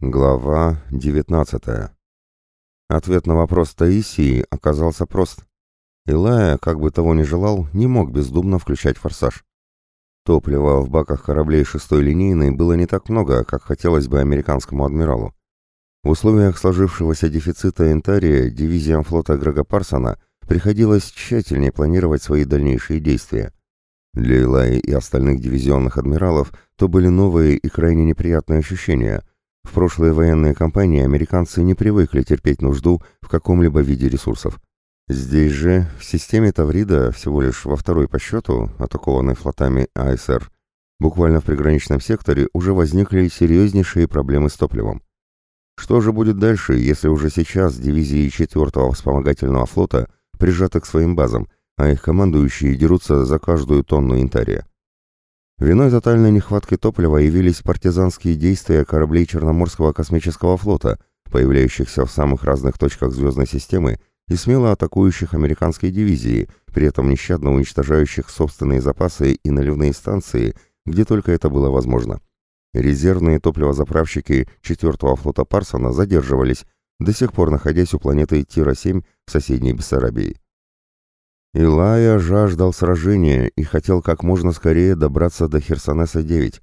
Глава 19. Ответ на вопрос Таисии оказался прост. Илая, как бы того ни желал, не мог бездумно включать форсаж. Топлива в баках кораблей шестой линейной было не так много, как хотелось бы американскому адмиралу. В условиях сложившегося дефицита Энтария дивизиям флота Грега Парсона приходилось тщательнее планировать свои дальнейшие действия. Для Илаи и остальных дивизионных адмиралов то были новые и крайне неприятные ощущения – в прошлые военные кампании американцы не привыкли терпеть нужду в каком-либо виде ресурсов. Здесь же, в системе Таврида, всего лишь во второй по счету, атакованной флотами АСР, буквально в приграничном секторе уже возникли серьезнейшие проблемы с топливом. Что же будет дальше, если уже сейчас дивизии 4-го вспомогательного флота прижаты к своим базам, а их командующие дерутся за каждую тонну янтария? Виной тотальной нехватки топлива явились партизанские действия кораблей Черноморского космического флота, появляющихся в самых разных точках звездной системы и смело атакующих американские дивизии, при этом нещадно уничтожающих собственные запасы и наливные станции, где только это было возможно. Резервные топливозаправщики 4-го флота Парсона задерживались, до сих пор находясь у планеты Тира-7 в соседней Бессарабии. Илая жаждал сражения и хотел как можно скорее добраться до Херсонеса-9,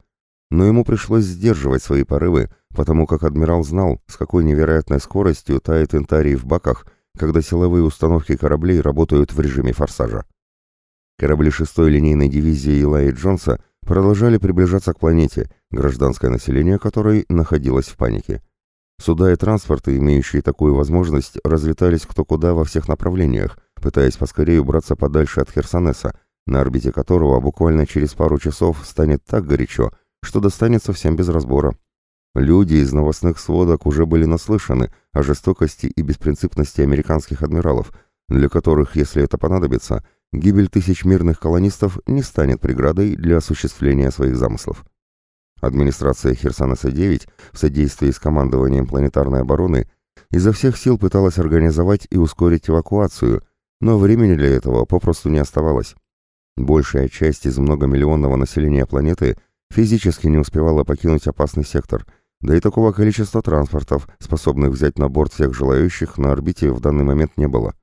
но ему пришлось сдерживать свои порывы, потому как адмирал знал, с какой невероятной скоростью тает интарий в баках, когда силовые установки кораблей работают в режиме форсажа. Корабли 6-й линейной дивизии Илая Джонса продолжали приближаться к планете, гражданское население которой находилось в панике. Суда и транспорты, имеющие такую возможность, разлетались кто куда во всех направлениях, пытаясь поскорее убраться подальше от Херсонеса, на орбите которого буквально через пару часов станет так горячо, что достанется всем без разбора. Люди из новостных сводок уже были наслышаны о жестокости и беспринципности американских адмиралов, для которых, если это понадобится, гибель тысяч мирных колонистов не станет преградой для осуществления своих замыслов. Администрация Херсонеса-9 в содействии с командованием планетарной обороны изо всех сил пыталась организовать и ускорить эвакуацию – но времени для этого попросту не оставалось. Большая часть из многомиллионного населения планеты физически не успевала покинуть опасный сектор, да и такого количества транспортов, способных взять на борт всех желающих, на орбите в данный момент не было.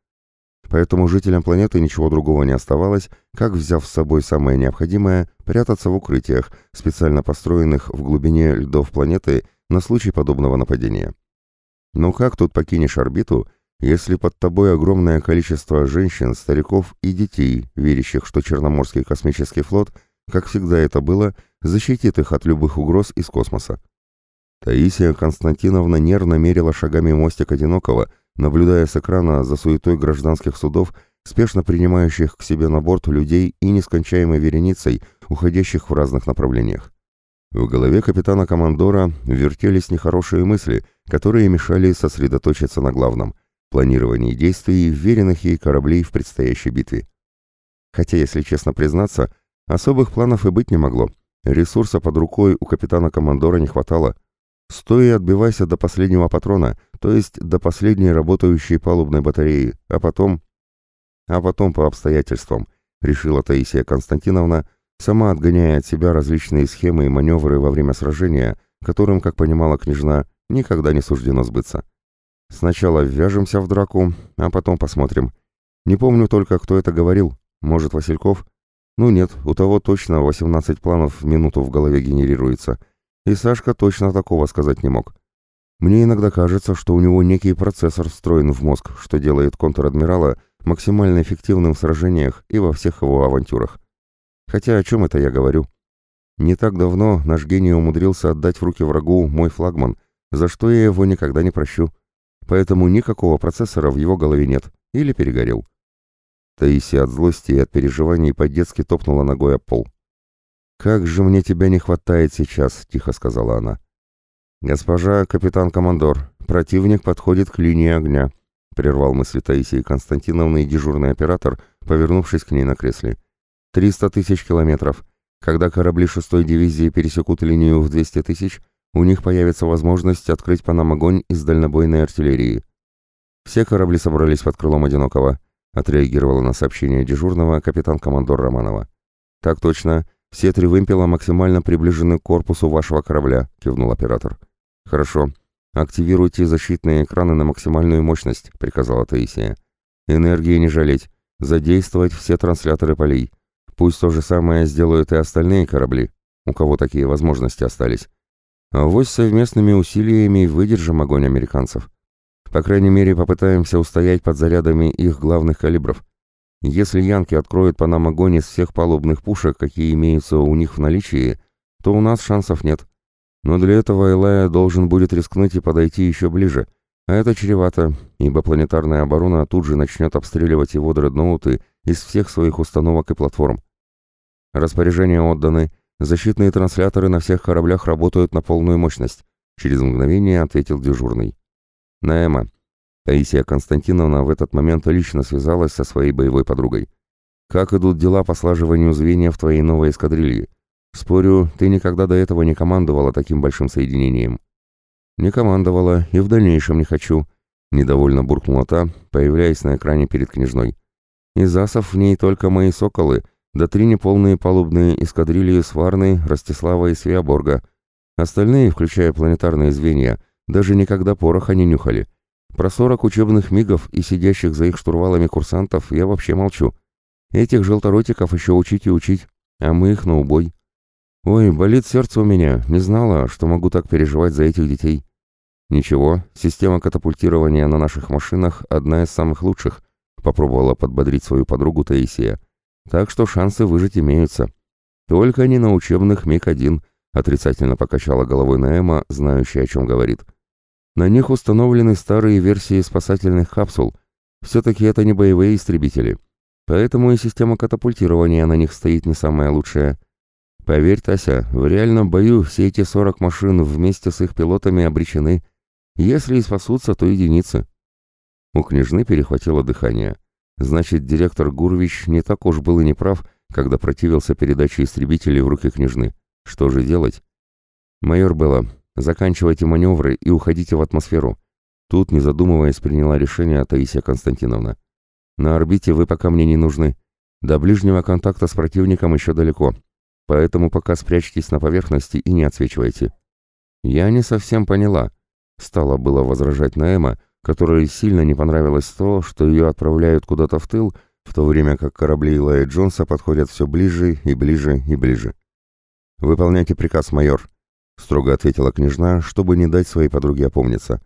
Поэтому жителям планеты ничего другого не оставалось, как, взяв с собой самое необходимое, прятаться в укрытиях, специально построенных в глубине льдов планеты на случай подобного нападения. Но как тут покинешь орбиту, если под тобой огромное количество женщин, стариков и детей, верящих, что Черноморский космический флот, как всегда это было, защитит их от любых угроз из космоса. Таисия Константиновна нервно мерила шагами мостик Одинокого, наблюдая с экрана за суетой гражданских судов, спешно принимающих к себе на борт людей и нескончаемой вереницей, уходящих в разных направлениях. В голове капитана-командора вертелись нехорошие мысли, которые мешали сосредоточиться на главном планировании действий веренных ей кораблей в предстоящей битве. Хотя, если честно признаться, особых планов и быть не могло. Ресурса под рукой у капитана-командора не хватало. Стой и отбивайся до последнего патрона, то есть до последней работающей палубной батареи, а потом... А потом по обстоятельствам, решила Таисия Константиновна, сама отгоняя от себя различные схемы и маневры во время сражения, которым, как понимала княжна, никогда не суждено сбыться. Сначала ввяжемся в драку, а потом посмотрим. Не помню только, кто это говорил. Может, Васильков? Ну нет, у того точно 18 планов в минуту в голове генерируется. И Сашка точно такого сказать не мог. Мне иногда кажется, что у него некий процессор встроен в мозг, что делает контр-адмирала максимально эффективным в сражениях и во всех его авантюрах. Хотя о чем это я говорю? Не так давно наш гений умудрился отдать в руки врагу мой флагман, за что я его никогда не прощу поэтому никакого процессора в его голове нет, или перегорел. Таисия от злости и от переживаний по-детски топнула ногой об пол. «Как же мне тебя не хватает сейчас», — тихо сказала она. «Госпожа капитан-командор, противник подходит к линии огня», — прервал мысли Таисии Константиновны дежурный оператор, повернувшись к ней на кресле. «Триста тысяч километров. Когда корабли шестой дивизии пересекут линию в двести тысяч, у них появится возможность открыть по нам огонь из дальнобойной артиллерии. Все корабли собрались под крылом Одинокого, отреагировала на сообщение дежурного капитан-командор Романова. Так точно, все три вымпела максимально приближены к корпусу вашего корабля, кивнул оператор. Хорошо, «Активируйте защитные экраны на максимальную мощность», — приказала Таисия. «Энергии не жалеть. Задействовать все трансляторы полей. Пусть то же самое сделают и остальные корабли, у кого такие возможности остались. А вось совместными усилиями выдержим огонь американцев. По крайней мере, попытаемся устоять под зарядами их главных калибров. Если янки откроют по нам огонь из всех палубных пушек, какие имеются у них в наличии, то у нас шансов нет. Но для этого Элая должен будет рискнуть и подойти еще ближе, а это чревато, ибо планетарная оборона тут же начнет обстреливать его дредноуты из всех своих установок и платформ. Распоряжения отданы, защитные трансляторы на всех кораблях работают на полную мощность, через мгновение ответил дежурный. Наэма. Таисия Константиновна в этот момент лично связалась со своей боевой подругой. «Как идут дела по слаживанию звенья в твоей новой эскадрилье? Спорю, ты никогда до этого не командовала таким большим соединением. Не командовала и в дальнейшем не хочу, недовольно буркнула та, появляясь на экране перед княжной. Из асов в ней только мои соколы, да три неполные палубные эскадрильи Сварны, Ростислава и Свеоборга. Остальные, включая планетарные звенья, даже никогда пороха не нюхали. Про сорок учебных мигов и сидящих за их штурвалами курсантов я вообще молчу. Этих желторотиков еще учить и учить, а мы их на убой. «Ой, болит сердце у меня, не знала, что могу так переживать за этих детей». «Ничего, система катапультирования на наших машинах одна из самых лучших», попробовала подбодрить свою подругу Таисия. «Так что шансы выжить имеются. Только не на учебных МиГ-1», отрицательно покачала головой Наэма, знающая, о чем говорит. «На них установлены старые версии спасательных капсул. Все-таки это не боевые истребители. Поэтому и система катапультирования на них стоит не самая лучшая». Поверь, Тася, в реальном бою все эти 40 машин вместе с их пилотами обречены. Если и спасутся, то единицы. У княжны перехватило дыхание. Значит, директор Гурвич не так уж был и неправ, когда противился передаче истребителей в руки княжны. Что же делать? Майор Белла, заканчивайте маневры и уходите в атмосферу. Тут, не задумываясь, приняла решение Таисия Константиновна. На орбите вы пока мне не нужны. До ближнего контакта с противником еще далеко. Поэтому пока спрячьтесь на поверхности и не отсвечивайте». «Я не совсем поняла», — стала было возражать Наэма, которой сильно не понравилось то, что ее отправляют куда-то в тыл, в то время как корабли Илая Джонса подходят все ближе и ближе и ближе. «Выполняйте приказ, майор», — строго ответила княжна, чтобы не дать своей подруге опомниться.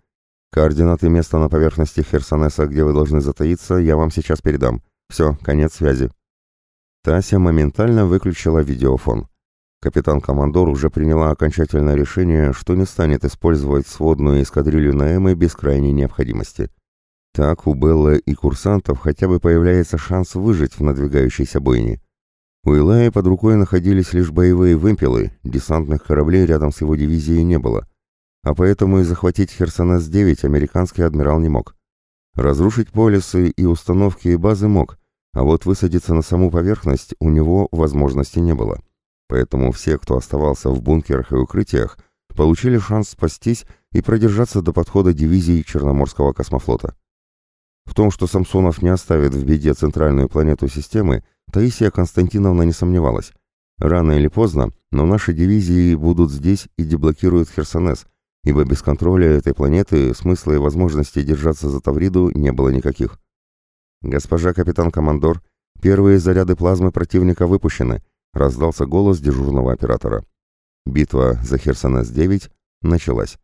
«Координаты места на поверхности Херсонеса, где вы должны затаиться, я вам сейчас передам. Все, конец связи». Тася моментально выключила видеофон. Капитан-командор уже приняла окончательное решение, что не станет использовать сводную эскадрилью Наэмы без крайней необходимости. Так у Беллы и курсантов хотя бы появляется шанс выжить в надвигающейся бойне. У Илая под рукой находились лишь боевые вымпелы, десантных кораблей рядом с его дивизией не было. А поэтому и захватить Херсонес-9 американский адмирал не мог. Разрушить полисы и установки и базы мог – а вот высадиться на саму поверхность у него возможности не было. Поэтому все, кто оставался в бункерах и укрытиях, получили шанс спастись и продержаться до подхода дивизии Черноморского космофлота. В том, что Самсонов не оставит в беде центральную планету системы, Таисия Константиновна не сомневалась. Рано или поздно, но наши дивизии будут здесь и деблокируют Херсонес, ибо без контроля этой планеты смысла и возможности держаться за Тавриду не было никаких. «Госпожа капитан-командор, первые заряды плазмы противника выпущены», раздался голос дежурного оператора. Битва за Херсонес-9 началась.